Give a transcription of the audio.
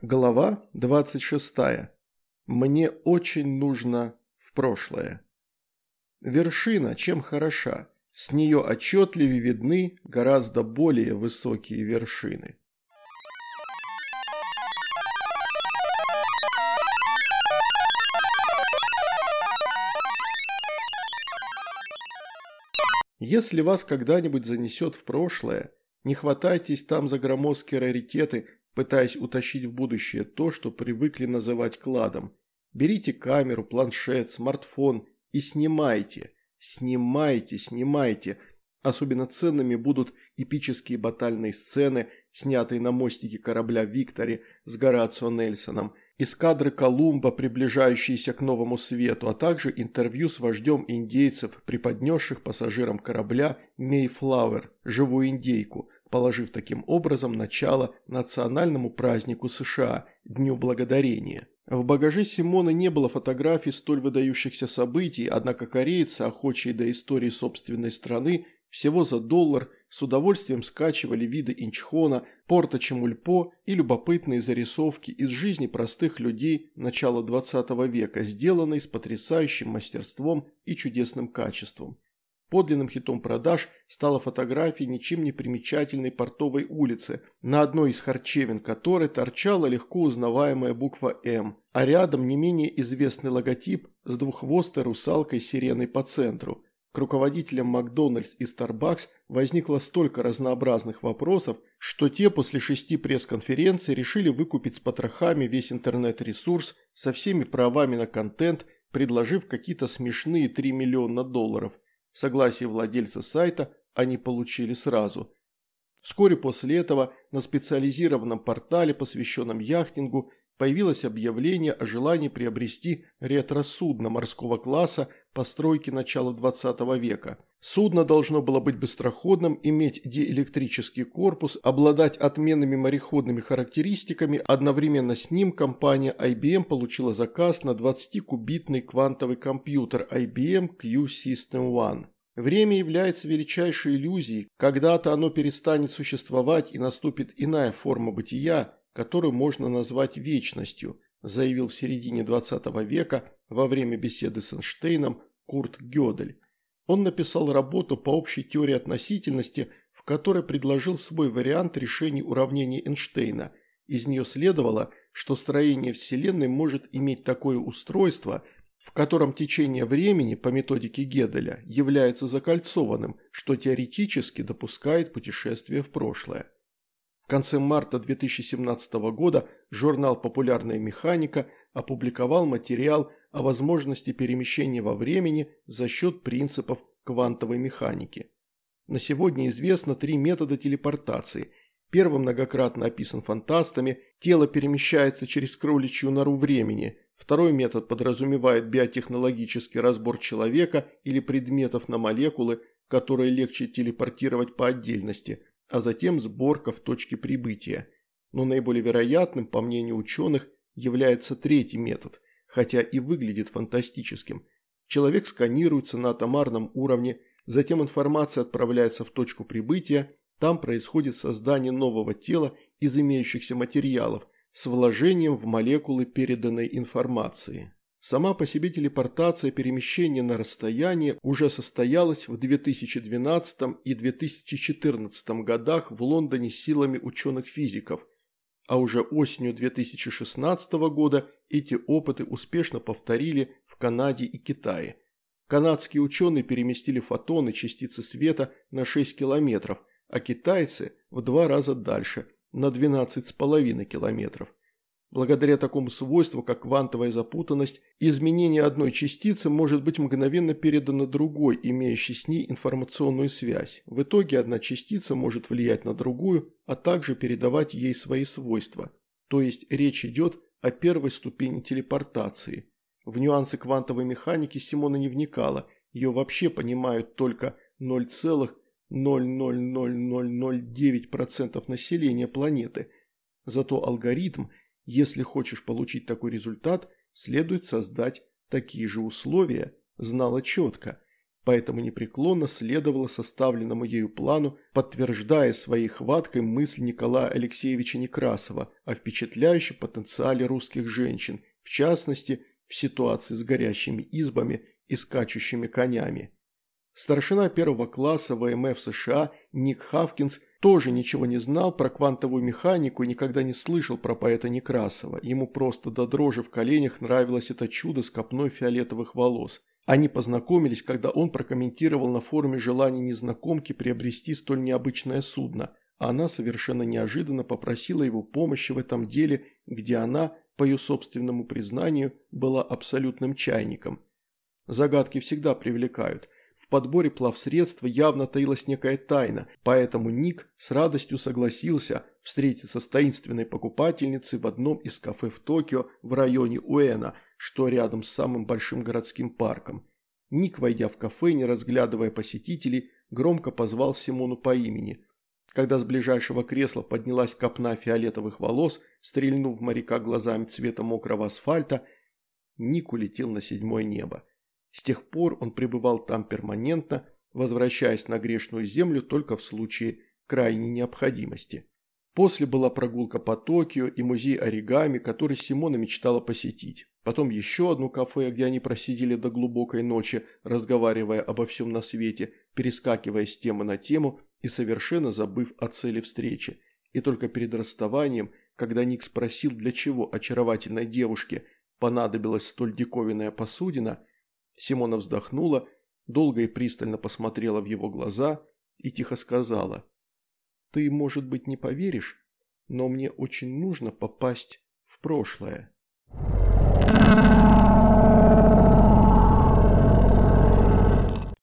Глава 26. Мне очень нужно в прошлое. Вершина чем хороша? С нее отчетливее видны гораздо более высокие вершины. Если вас когда-нибудь занесет в прошлое, не хватайтесь там за громоздкие раритеты – пытаясь утащить в будущее то, что привыкли называть кладом. Берите камеру, планшет, смартфон и снимайте, снимайте, снимайте. Особенно ценными будут эпические батальные сцены, снятые на мостике корабля «Виктори» с Горацио Нельсоном, эскадры Колумба, приближающиеся к новому свету, а также интервью с вождем индейцев, преподнесших пассажирам корабля «Мейфлауэр» – живую индейку – положив таким образом начало национальному празднику США – Дню Благодарения. В багаже Симона не было фотографий столь выдающихся событий, однако корейцы, охочие до истории собственной страны, всего за доллар с удовольствием скачивали виды Инчхона, порта Чемульпо и любопытные зарисовки из жизни простых людей начала 20 века, сделанные с потрясающим мастерством и чудесным качеством. Подлинным хитом продаж стала фотография ничем не примечательной портовой улицы, на одной из харчевин которой торчала легко узнаваемая буква «М», а рядом не менее известный логотип с двуххвостой русалкой-сиреной по центру. К руководителям Макдональдс и Starbucks возникло столько разнообразных вопросов, что те после шести пресс-конференций решили выкупить с потрохами весь интернет-ресурс со всеми правами на контент, предложив какие-то смешные 3 миллиона долларов – Согласие владельца сайта они получили сразу. Вскоре после этого на специализированном портале, посвященном яхтингу, появилось объявление о желании приобрести ретро-судно морского класса постройки начала 20 века. Судно должно было быть быстроходным, иметь диэлектрический корпус, обладать отменными мореходными характеристиками. Одновременно с ним компания IBM получила заказ на 20-кубитный квантовый компьютер IBM Q System One. Время является величайшей иллюзией, когда-то оно перестанет существовать и наступит иная форма бытия, которую можно назвать вечностью, заявил в середине 20 века во время беседы с Эйнштейном Курт Гёдель. Он написал работу по общей теории относительности, в которой предложил свой вариант решения уравнений Эйнштейна. Из нее следовало, что строение Вселенной может иметь такое устройство – в котором течение времени по методике Геделя является закольцованным, что теоретически допускает путешествие в прошлое. В конце марта 2017 года журнал «Популярная механика» опубликовал материал о возможности перемещения во времени за счет принципов квантовой механики. На сегодня известно три метода телепортации. Первый многократно описан фантастами, тело перемещается через кроличью нору времени – Второй метод подразумевает биотехнологический разбор человека или предметов на молекулы, которые легче телепортировать по отдельности, а затем сборка в точке прибытия. Но наиболее вероятным, по мнению ученых, является третий метод, хотя и выглядит фантастическим. Человек сканируется на атомарном уровне, затем информация отправляется в точку прибытия, там происходит создание нового тела из имеющихся материалов – с вложением в молекулы переданной информации. Сама по себе телепортация перемещения на расстояние уже состоялась в 2012 и 2014 годах в Лондоне силами ученых-физиков, а уже осенью 2016 года эти опыты успешно повторили в Канаде и Китае. Канадские ученые переместили фотоны частицы света на 6 километров, а китайцы в два раза дальше – на 12,5 километров. Благодаря такому свойству, как квантовая запутанность, изменение одной частицы может быть мгновенно передано другой, имеющей с ней информационную связь. В итоге одна частица может влиять на другую, а также передавать ей свои свойства. То есть речь идет о первой ступени телепортации. В нюансы квантовой механики Симона не вникала, ее вообще понимают только 0,1 0,00009% населения планеты. Зато алгоритм, если хочешь получить такой результат, следует создать такие же условия, знала четко. поэтому непреклонно следовала составленному ею плану, подтверждая своей хваткой мысль Николая Алексеевича Некрасова о впечатляющем потенциале русских женщин, в частности, в ситуации с горящими избами и скачущими конями. Старшина первого класса ВМФ США Ник Хавкинс тоже ничего не знал про квантовую механику и никогда не слышал про поэта Некрасова. Ему просто до дрожи в коленях нравилось это чудо с копной фиолетовых волос. Они познакомились, когда он прокомментировал на форуме желание незнакомки приобрести столь необычное судно, а она совершенно неожиданно попросила его помощи в этом деле, где она, по ее собственному признанию, была абсолютным чайником. Загадки всегда привлекают. В подборе плавсредства явно таилась некая тайна, поэтому Ник с радостью согласился встретиться с таинственной покупательницей в одном из кафе в Токио в районе Уэна – что рядом с самым большим городским парком. Ник, войдя в кафе, не разглядывая посетителей, громко позвал Симону по имени. Когда с ближайшего кресла поднялась копна фиолетовых волос, стрельнув моряка глазами цвета мокрого асфальта, Ник улетел на седьмое небо. С тех пор он пребывал там перманентно, возвращаясь на грешную землю только в случае крайней необходимости. После была прогулка по Токио и музей оригами, который Симона мечтала посетить. Потом еще одно кафе, где они просидели до глубокой ночи, разговаривая обо всем на свете, перескакивая с темы на тему и совершенно забыв о цели встречи. И только перед расставанием, когда Ник спросил, для чего очаровательной девушке понадобилась столь диковинная посудина, Симона вздохнула, долго и пристально посмотрела в его глаза и тихо сказала, «Ты, может быть, не поверишь, но мне очень нужно попасть в прошлое».